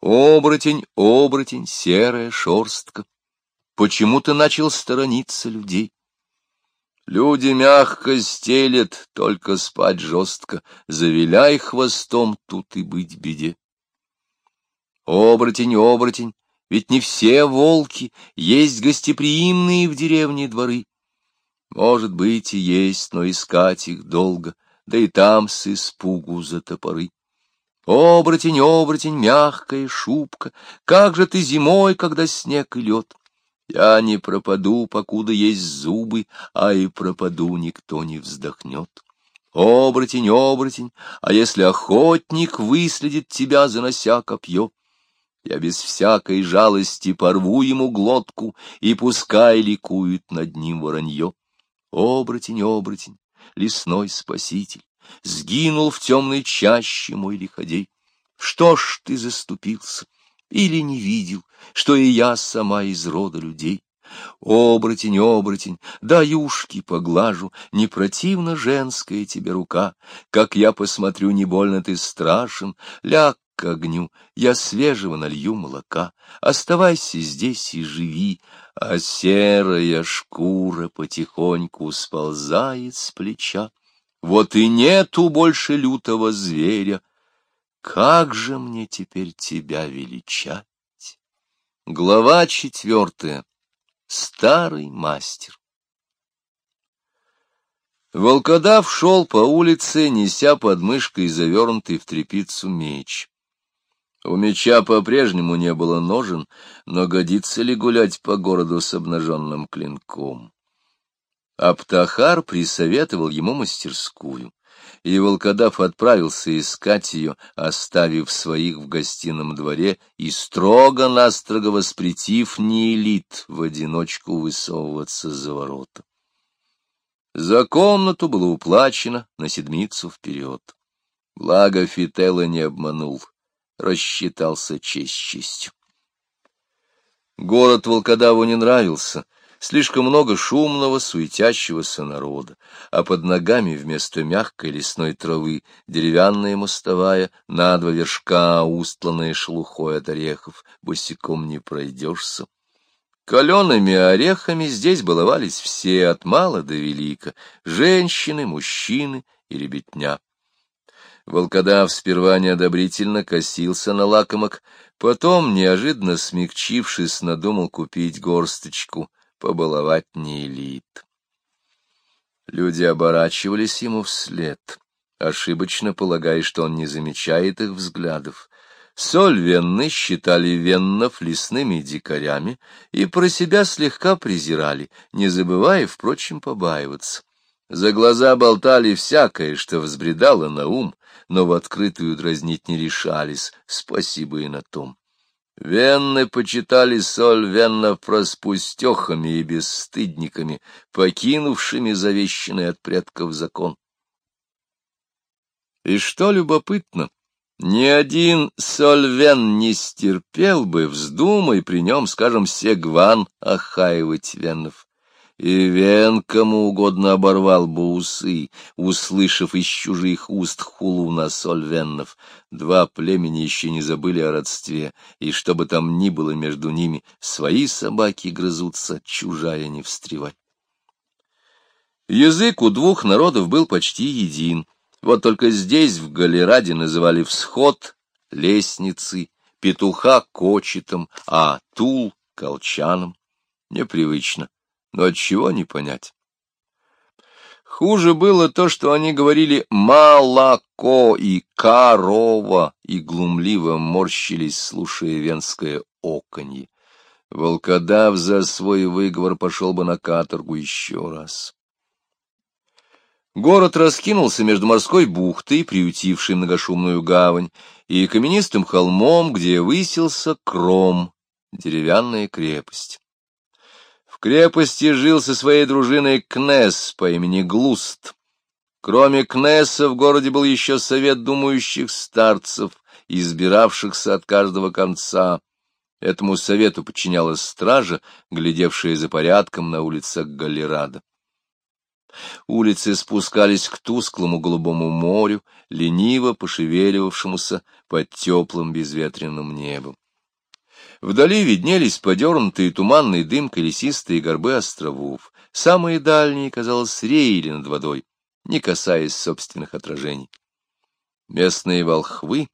Оборотень, оборотень, серая шорстка, почему ты начал сторониться людей? Люди мягко стелят, только спать жестко, завиляй хвостом, тут и быть беде. Оборотень, оборотень, ведь не все волки, есть гостеприимные в деревне дворы. Может быть, и есть, но искать их долго, да и там с испугу за топоры. Оборотень, оборотень, мягкая шубка, как же ты зимой, когда снег и лед? Я не пропаду, покуда есть зубы, а и пропаду никто не вздохнет. Оборотень, оборотень, а если охотник выследит тебя, занося копье? Я без всякой жалости порву ему глотку, и пускай ликует над ним воронье. Оборотень, оборотень, лесной спаситель, сгинул в темной чаще мой лиходей. Что ж ты заступился? Или не видел, что и я сама из рода людей? Оборотень, оборотень, да юшки поглажу, не противно женская тебе рука. Как я посмотрю, не больно ты страшен, ляг к огню, я свежего налью молока. Оставайся здесь и живи, а серая шкура потихоньку сползает с плеча. Вот и нету больше лютого зверя. Как же мне теперь тебя величать? Глава четвертая. Старый мастер. Волкодав шел по улице, неся под мышкой завернутый в тряпицу меч. У меча по-прежнему не было ножен, но годится ли гулять по городу с обнаженным клинком? Аптахар присоветовал ему мастерскую, и волкодав отправился искать ее, оставив своих в гостином дворе и строго-настрого воспретив неэлит в одиночку высовываться за ворота. За комнату было уплачено на седмицу вперед. Благо Фитела не обманул, рассчитался честь честью. Город волкодаву не нравился — Слишком много шумного, суетящегося народа, а под ногами вместо мягкой лесной травы деревянная мостовая, на два вершка, устланная шелухой от орехов, босиком не пройдешься. Калеными орехами здесь баловались все, от мала до велика, женщины, мужчины и ребятня. Волкодав сперва неодобрительно косился на лакомок, потом, неожиданно смягчившись, надумал купить горсточку, побаловать неэлит. Люди оборачивались ему вслед, ошибочно полагая, что он не замечает их взглядов. Соль венны считали веннов лесными дикарями и про себя слегка презирали, не забывая, впрочем, побаиваться. За глаза болтали всякое, что взбредало на ум, но в открытую дразнить не решались, спасибо и на том. Венны почитали соль веннов проспустехами и бесстыдниками, покинувшими завещанный от предков закон. И что любопытно, ни один сольвен не стерпел бы, вздумай при нем, скажем, сегван охаивать веннов и вен кому угодно оборвал бы усы, услышав из чужих уст хулу на сольвеннов. Два племени еще не забыли о родстве, и что бы там ни было между ними, свои собаки грызутся, чужая не встревать. Язык у двух народов был почти един. Вот только здесь, в Галераде, называли всход лестницей, петуха кочетом, а тул — колчаном. Непривычно но отчего не понять. Хуже было то, что они говорили «молоко» и «корова» и глумливо морщились, слушая венское оконье. Волкодав за свой выговор пошел бы на каторгу еще раз. Город раскинулся между морской бухтой, приютившей многошумную гавань, и каменистым холмом, где высился кром, деревянная крепость. В крепости жил со своей дружиной Кнесс по имени Глуст. Кроме Кнесса в городе был еще совет думающих старцев, избиравшихся от каждого конца. Этому совету подчинялась стража, глядевшая за порядком на улицах Галерада. Улицы спускались к тусклому голубому морю, лениво пошевеливавшемуся под теплым безветренным небом. Вдали виднелись подернутые туманной дымкой лесистые горбы островов. Самые дальние, казалось, реяли над водой, не касаясь собственных отражений. Местные волхвы,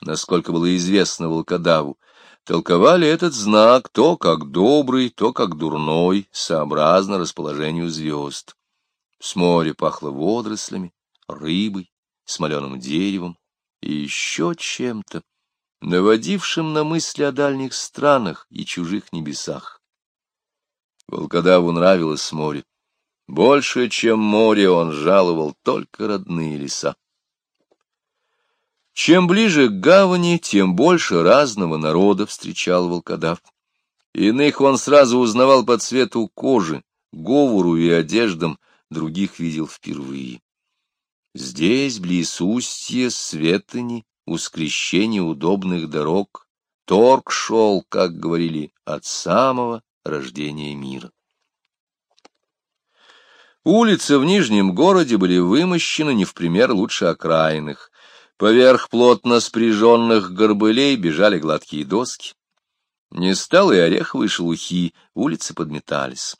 насколько было известно волкодаву, толковали этот знак то как добрый, то как дурной, сообразно расположению звезд. С моря пахло водорослями, рыбой, смоленым деревом и еще чем-то, наводившим на мысли о дальних странах и чужих небесах. Волкодаву нравилось море. Больше, чем море, он жаловал только родные леса. Чем ближе к гавани, тем больше разного народа встречал волкодав. Иных он сразу узнавал по цвету кожи, говору и одеждам, других видел впервые. Здесь, близ устья, Светани, у скрещения удобных дорог, торг шел, как говорили, от самого рождения мира. Улицы в Нижнем городе были вымощены не в пример лучше окраинных. Поверх плотно спряженных горбылей бежали гладкие доски. Не стало и ореховой шелухи, улицы подметались.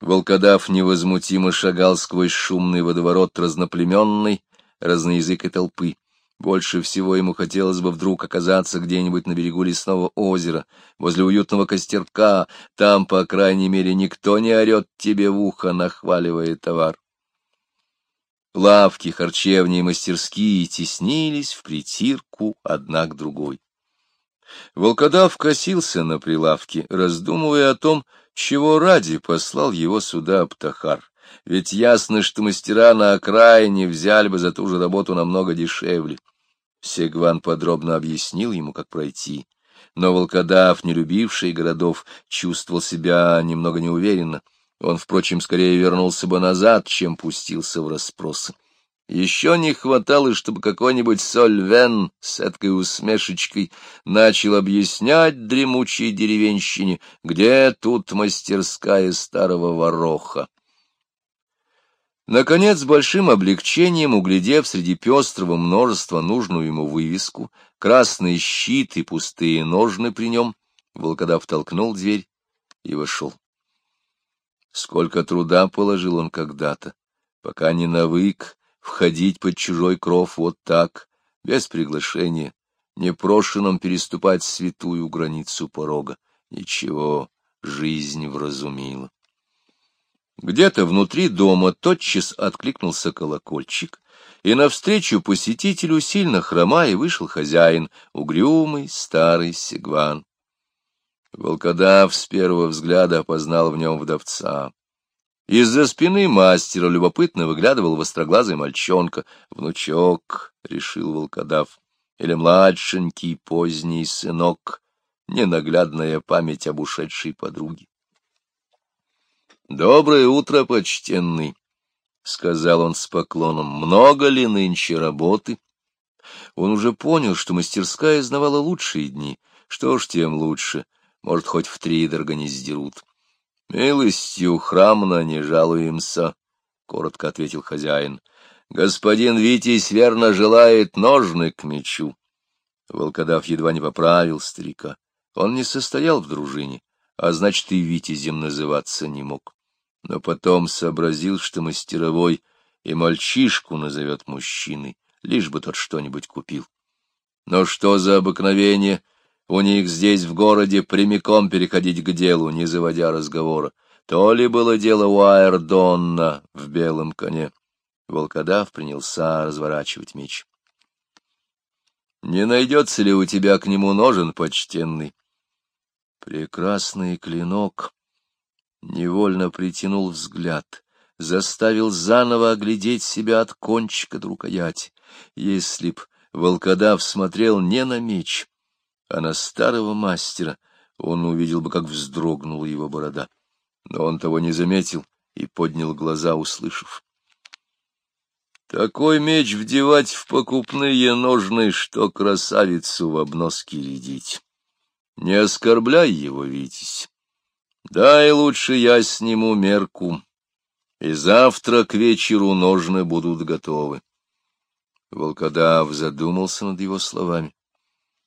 Волкодав невозмутимо шагал сквозь шумный водоворот разноплеменной, разноязыкой толпы. Больше всего ему хотелось бы вдруг оказаться где-нибудь на берегу лесного озера, возле уютного костерка, там, по крайней мере, никто не орет тебе в ухо, нахваливая товар. Лавки, харчевни и мастерские теснились в притирку одна к другой. Волкодав косился на прилавке, раздумывая о том, чего ради послал его сюда Птахар. Ведь ясно, что мастера на окраине взяли бы за ту же работу намного дешевле. Сегван подробно объяснил ему, как пройти. Но волкодав, не любивший городов, чувствовал себя немного неуверенно. Он, впрочем, скорее вернулся бы назад, чем пустился в расспросы. Еще не хватало, чтобы какой-нибудь Сольвен с этой усмешечкой начал объяснять дремучей деревенщине, где тут мастерская старого вороха. Наконец, с большим облегчением, углядев среди пестрого множества нужную ему вывеску, красный щит и пустые ножны при нем, волкодав толкнул дверь и вошел. Сколько труда положил он когда-то, пока не навык, входить под чужой кров вот так, без приглашения, непрошенным переступать святую границу порога. Ничего, жизнь вразумила. Где-то внутри дома тотчас откликнулся колокольчик, и навстречу посетителю, сильно хромая, вышел хозяин, угрюмый старый сигван. Волкодав с первого взгляда опознал в нем вдовца. Из-за спины мастера любопытно выглядывал востроглазый мальчонка. Внучок, — решил волкодав, — или младшенький поздний сынок, ненаглядная память об ушедшей подруге. — Доброе утро, почтенный, — сказал он с поклоном. — Много ли нынче работы? Он уже понял, что мастерская знавала лучшие дни. Что ж, тем лучше. Может, хоть в три не сдерут. — Милостью храмно не жалуемся, — коротко ответил хозяин. — Господин Витязь верно желает ножны к мечу. Волкодав едва не поправил старика. Он не состоял в дружине, а значит, и Витязем называться не мог. Но потом сообразил, что мастеровой и мальчишку назовет мужчиной, лишь бы тот что-нибудь купил. Но что за обыкновение у них здесь, в городе, прямиком переходить к делу, не заводя разговора. То ли было дело у Аэрдонна в белом коне. Волкодав принялся разворачивать меч. — Не найдется ли у тебя к нему ножен, почтенный? Прекрасный клинок невольно притянул взгляд, заставил заново оглядеть себя от кончика до рукояти. Если б волкодав смотрел не на меч, а на старого мастера он увидел бы, как вздрогнула его борода. Но он того не заметил и поднял глаза, услышав. Такой меч вдевать в покупные ножны, что красавицу в обноске рядить. Не оскорбляй его, Витязь. Дай лучше я сниму мерку. и завтра к вечеру ножны будут готовы. Волкодав задумался над его словами.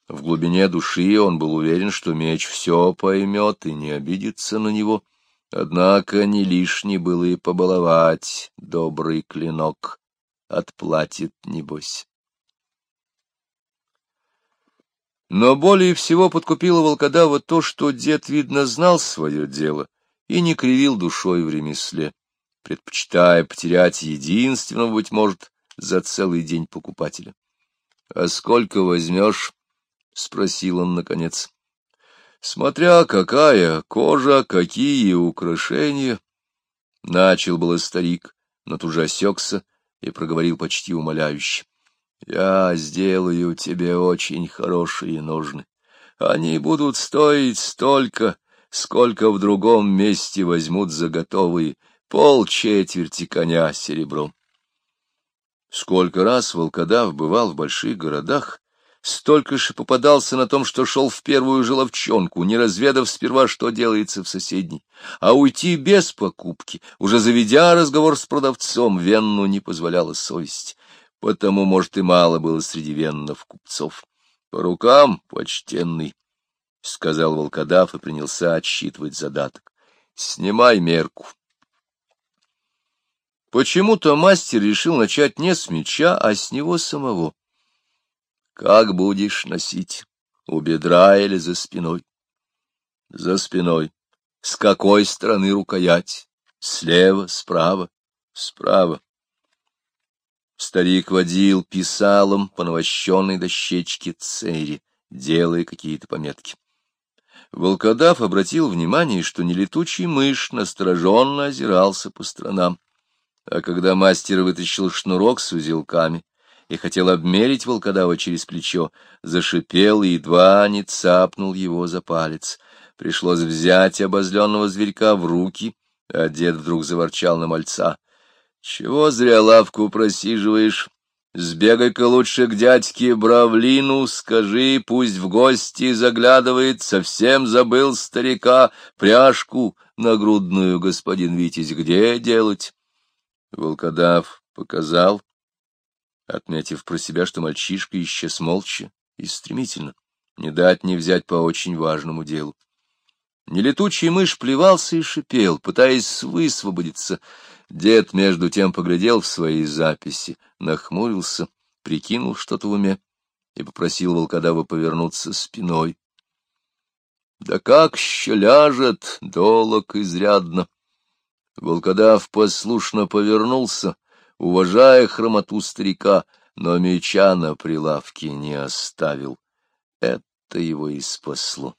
В глубине души он был уверен, что меч все поймет и не обидится на него. Однако не лишне было и побаловать добрый клинок. Отплатит, небось. Но более всего подкупило волкодава то, что дед, видно, знал свое дело и не кривил душой в ремесле, предпочитая потерять единственного, быть может, за целый день покупателя. — А сколько возьмешь? — спросил он наконец. — Смотря какая кожа, какие украшения. Начал было старик, но тут же осекся и проговорил почти умоляюще. — Я сделаю тебе очень хорошие ножны. Они будут стоить столько, сколько в другом месте возьмут за готовые, пол четверти коня серебром. Сколько раз волкодав бывал в больших городах, столько же попадался на том, что шел в первую же ловчонку, не разведав сперва, что делается в соседней. А уйти без покупки, уже заведя разговор с продавцом, Венну не позволяла совесть. Потому, может, и мало было среди веннов купцов. — По рукам, почтенный, — сказал волкодав и принялся отсчитывать задаток. — Снимай мерку. Почему-то мастер решил начать не с меча, а с него самого. Как будешь носить? У бедра или за спиной? За спиной. С какой стороны рукоять? Слева, справа, справа. Старик водил писалом по навощенной дощечке цери, делая какие-то пометки. Волкодав обратил внимание, что нелетучий мышь настороженно озирался по сторонам. А когда мастер вытащил шнурок с узелками и хотел обмерить волкодава через плечо, зашипел и едва не цапнул его за палец. Пришлось взять обозленного зверька в руки, а дед вдруг заворчал на мальца. — Чего зря лавку просиживаешь? Сбегай-ка лучше к дядьке Бравлину, скажи, пусть в гости заглядывает, совсем забыл старика, пряжку нагрудную, господин Витязь, где делать? Волкодав показал, отметив про себя, что мальчишка исчез молча и стремительно, не дать не взять по очень важному делу. Нелетучий мышь плевался и шипел, пытаясь высвободиться. Дед между тем поглядел в свои записи, нахмурился, прикинул что-то в уме и попросил волкодава повернуться спиной. Да как еще ляжет, долог изрядно. Волкодав послушно повернулся, уважая хромоту старика, но меча на прилавке не оставил. Это его и спасло.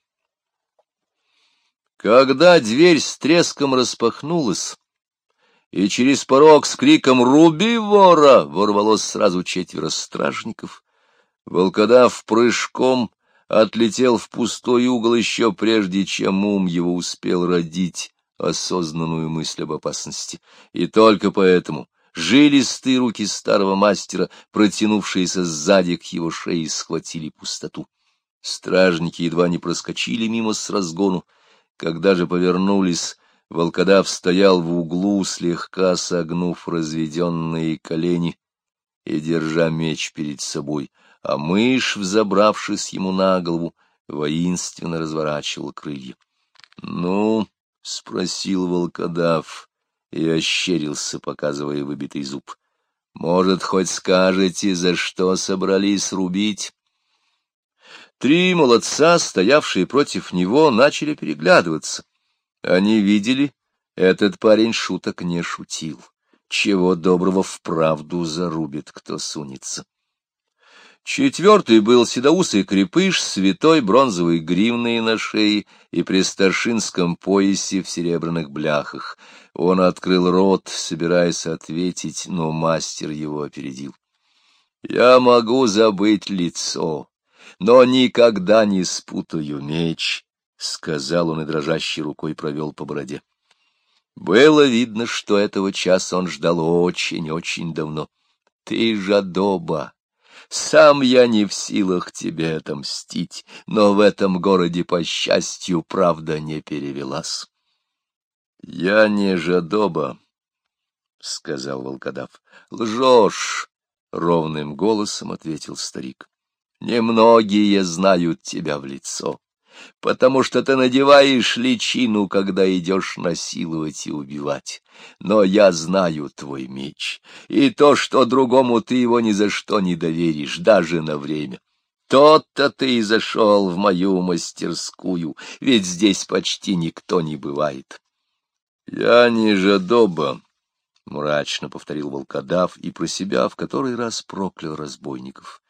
Когда дверь с треском распахнулась, и через порог с криком «Руби вора!» ворвалось сразу четверо стражников, волкодав прыжком отлетел в пустой угол еще прежде, чем ум его успел родить осознанную мысль об опасности, и только поэтому жилистые руки старого мастера, протянувшиеся сзади к его шее, схватили пустоту. Стражники едва не проскочили мимо с разгону. Когда же повернулись, волкодав стоял в углу, слегка согнув разведенные колени и держа меч перед собой, а мышь, взобравшись ему на голову, воинственно разворачивал крылья. — Ну, — спросил волкодав и ощерился, показывая выбитый зуб. — Может, хоть скажете, за что собрались рубить? Три молодца, стоявшие против него, начали переглядываться. Они видели, этот парень шуток не шутил. Чего доброго вправду зарубит, кто сунется. Четвертый был седоусый крепыш святой бронзовой гривной на шее и при старшинском поясе в серебряных бляхах. Он открыл рот, собираясь ответить, но мастер его опередил. — Я могу забыть лицо, но никогда не спутаю меч, — сказал он и дрожащей рукой провел по бороде. Было видно, что этого часа он ждал очень-очень давно. — Ты жадоба! Сам я не в силах тебе отомстить, но в этом городе, по счастью, правда не перевелась. Я не жадоба, сказал волкодав. — Лжешь! — ровным голосом ответил старик. — Немногие знают тебя в лицо, потому что ты надеваешь личину, когда идешь насиловать и убивать. Но я знаю твой меч, и то, что другому ты его ни за что не доверишь, даже на время. Тот-то ты и зашел в мою мастерскую, ведь здесь почти никто не бывает. — Я не жадоба, — мрачно повторил волкодав и про себя в который раз проклял разбойников.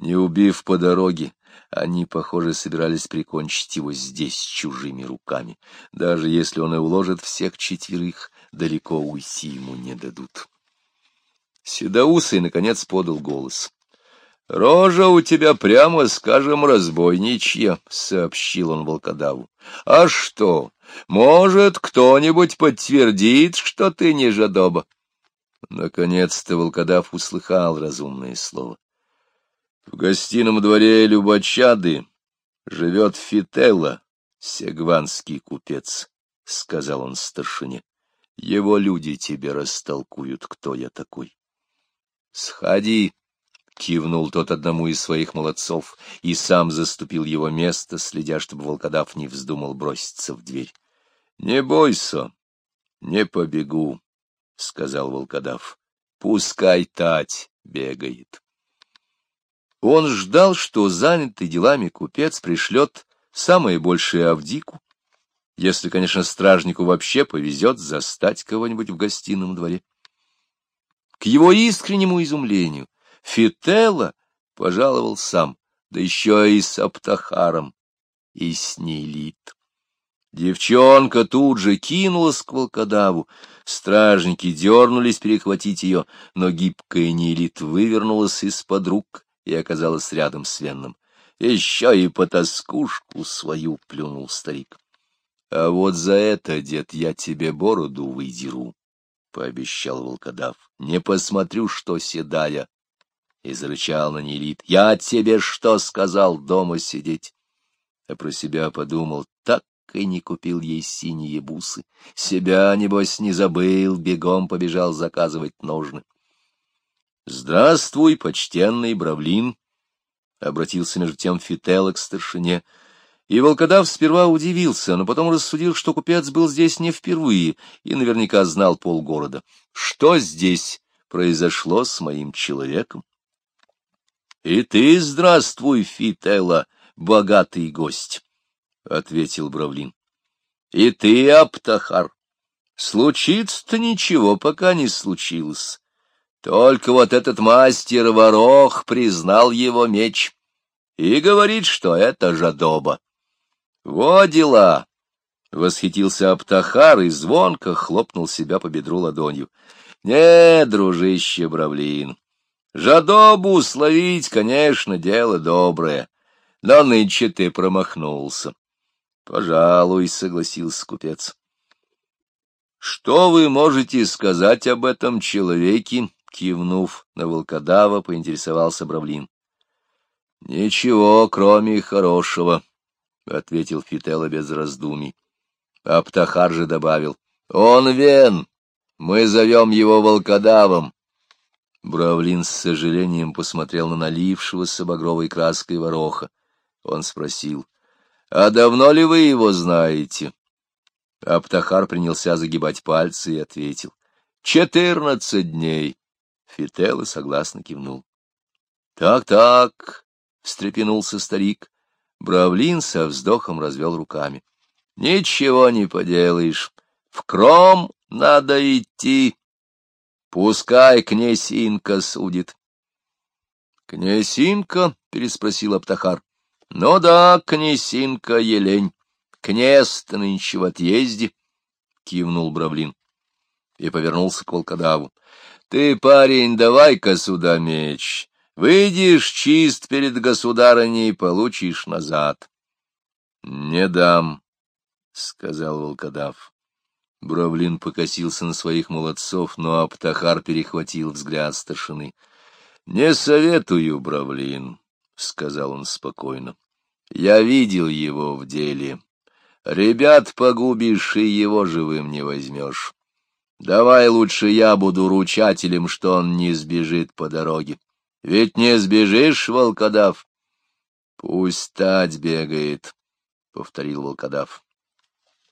Не убив по дороге, они, похоже, собирались прикончить его здесь чужими руками. Даже если он и уложит всех четверых, далеко уйти ему не дадут. Седоусый, наконец, подал голос. — Рожа у тебя, прямо скажем, разбойничья, — сообщил он волкодаву. — А что, может, кто-нибудь подтвердит, что ты не жадоба? Наконец-то волкодав услыхал разумное слово. В гостином дворе Любочады живет Фителла, сегванский купец, — сказал он старшине. Его люди тебе растолкуют, кто я такой. — Сходи, — кивнул тот одному из своих молодцов и сам заступил его место, следя, чтобы волкодав не вздумал броситься в дверь. — Не бойся, не побегу, — сказал волкодав. — Пускай тать бегает. Он ждал, что занятый делами купец пришлет самое большее Авдику, если, конечно, стражнику вообще повезет застать кого-нибудь в гостином дворе. К его искреннему изумлению Фителла пожаловал сам, да еще и с Аптахаром, и с Нелит. Девчонка тут же кинулась к волкодаву. Стражники дернулись перехватить ее, но гибкая Нелит вывернулась из-под рук и оказалась рядом с Венном. Еще и по тоскушку свою плюнул старик. — А вот за это, дед, я тебе бороду выдеру, — пообещал волкодав. — Не посмотрю, что седая. И зарычал на Нелит. — Я тебе что сказал дома сидеть? А про себя подумал, так и не купил ей синие бусы. Себя, небось, не забыл, бегом побежал заказывать ножны. Здравствуй, почтенный Бравлин! — обратился между тем Фитела к старшине. И волкодав сперва удивился, но потом рассудил, что купец был здесь не впервые и наверняка знал полгорода. Что здесь произошло с моим человеком? — И ты здравствуй, Фитела, богатый гость, — ответил Бравлин. — И ты, Аптахар. Случится-то ничего, пока не случилось. Только вот этот мастер Ворох признал его меч и говорит, что это жадоба. Во дела! — восхитился Аптахар и звонко хлопнул себя по бедру ладонью. — Не, дружище Бравлин, жадобу словить, конечно, дело доброе, но нынче ты промахнулся. — Пожалуй, — согласился купец. — Что вы можете сказать об этом человеке, Кивнув на волкодава, поинтересовался Бравлин. — Ничего, кроме хорошего, — ответил Фителла без раздумий. Аптахар же добавил. — Он вен! Мы зовем его волкодавом. Бравлин с сожалением посмотрел на налившегося багровой краской вороха. Он спросил. — А давно ли вы его знаете? Аптахар принялся загибать пальцы и ответил. — Четырнадцать дней. Фителла согласно кивнул. «Так, — Так-так, — встрепенулся старик. Бравлин со вздохом развел руками. — Ничего не поделаешь. В кром надо идти. Пускай князинка судит. — Князинка? — переспросил Аптахар. — Ну да, князинка Елень. Князь-то нынче в отъезде, — кивнул Бравлин и повернулся к волкодаву. Ты, парень, давай-ка сюда меч. Выйдешь чист перед государыней, получишь назад. — Не дам, — сказал волкодав. Бравлин покосился на своих молодцов, но Аптахар перехватил взгляд старшины. — Не советую, Бравлин, — сказал он спокойно. — Я видел его в деле. Ребят погубишь, и его живым не возьмешь. Давай лучше я буду ручателем, что он не сбежит по дороге. Ведь не сбежишь, волкодав? — Пусть тать бегает, — повторил волкодав.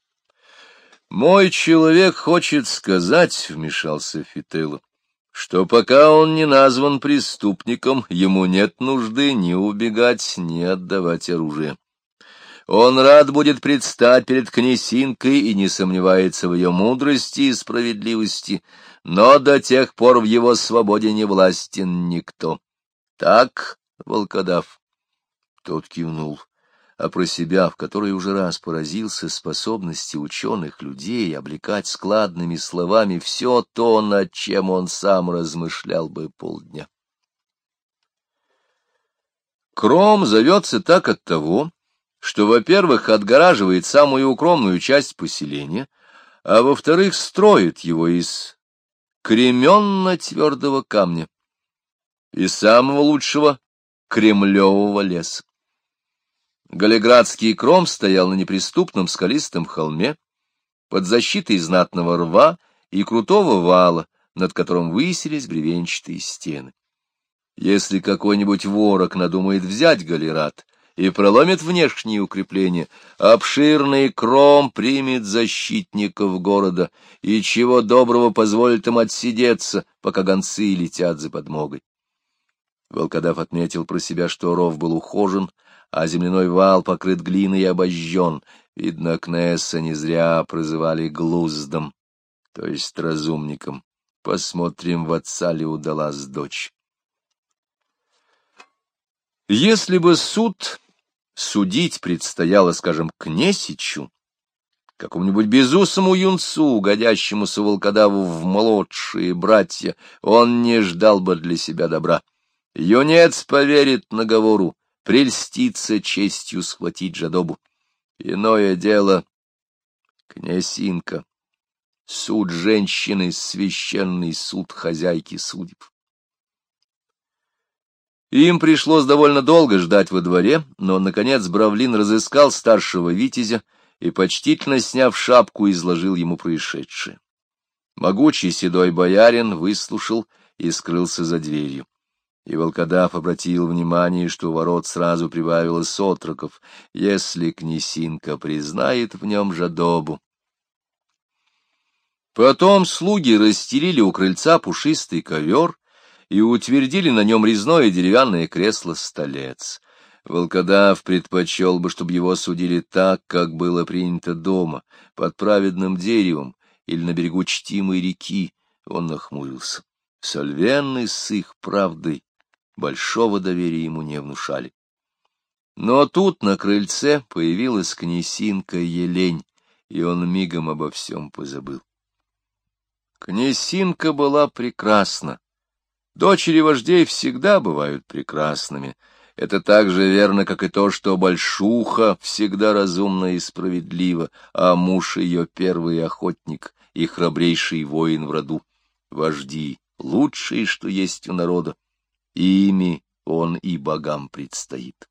— Мой человек хочет сказать, — вмешался Фителло, — что пока он не назван преступником, ему нет нужды ни убегать, ни отдавать оружие. Он рад будет предстать перед князинкой и не сомневается в ее мудрости и справедливости, но до тех пор в его свободе не властен никто. Так, волкодав? Тот кивнул, а про себя, в который уже раз поразился способности ученых людей облекать складными словами все то, над чем он сам размышлял бы полдня. Кром зовется так от того, что, во-первых, отгораживает самую укромную часть поселения, а во-вторых, строит его из кременно-твердого камня, из самого лучшего кремлевого леса. Галиградский кром стоял на неприступном скалистом холме, под защитой знатного рва и крутого вала, над которым высились бревенчатые стены. Если какой-нибудь ворог надумает взять Галерат и проломит внешние укрепления, обширный кром примет защитников города и чего доброго позволит им отсидеться, пока гонцы летят за подмогой. Волкодав отметил про себя, что ров был ухожен, а земляной вал покрыт глиной и обожжен. Видно, Кнесса не зря прозывали глуздом, то есть разумником. Посмотрим, в отца ли удалась дочь. Если бы суд судить предстояло, скажем, Кнесичу, какому-нибудь безусому юнцу, годящемуся волкодаву в младшие братья, он не ждал бы для себя добра. Юнец поверит наговору, прельстится честью схватить жадобу. Иное дело — князинка, суд женщины, священный суд хозяйки судеб. Им пришлось довольно долго ждать во дворе, но, наконец, Бравлин разыскал старшего витязя и, почтительно сняв шапку, изложил ему происшедшее. Могучий седой боярин выслушал и скрылся за дверью. И волкодав обратил внимание, что ворот сразу прибавилось отроков, если князинка признает в нем жадобу. Потом слуги расстелили у крыльца пушистый ковер, и утвердили на нем резное деревянное кресло-столец. Волкодав предпочел бы, чтобы его судили так, как было принято дома, под праведным деревом или на берегу чтимой реки. Он нахмурился. Сольвенны с их правдой большого доверия ему не внушали. Но тут на крыльце появилась князинка Елень, и он мигом обо всем позабыл. Князинка была прекрасна, Дочери вождей всегда бывают прекрасными. Это так же верно, как и то, что большуха всегда разумна и справедлива, а муж ее первый охотник и храбрейший воин в роду. Вожди — лучшие, что есть у народа, и ими он и богам предстоит.